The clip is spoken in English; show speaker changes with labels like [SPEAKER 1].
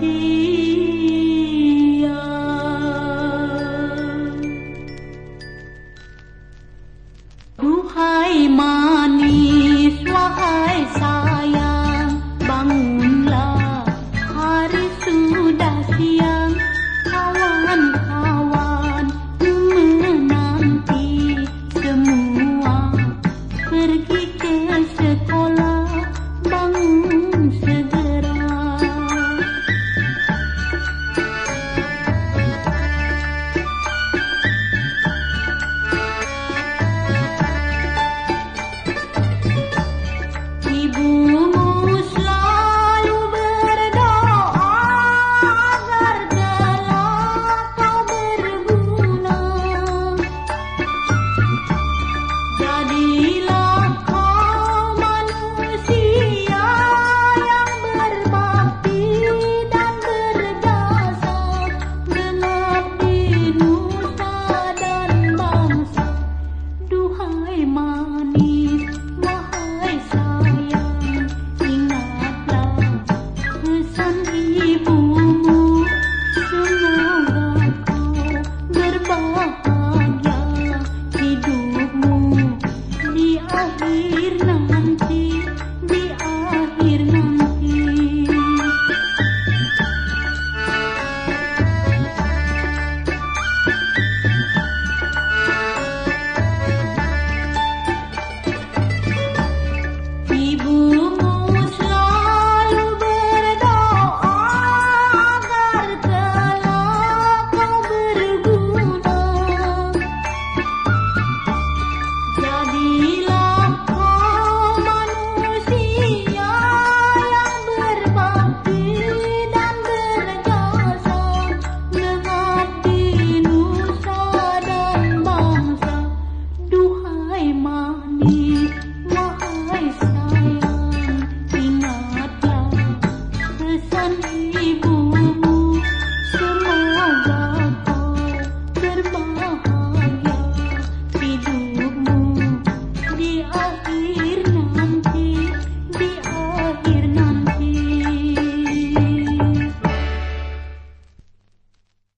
[SPEAKER 1] see. Mm-hmm.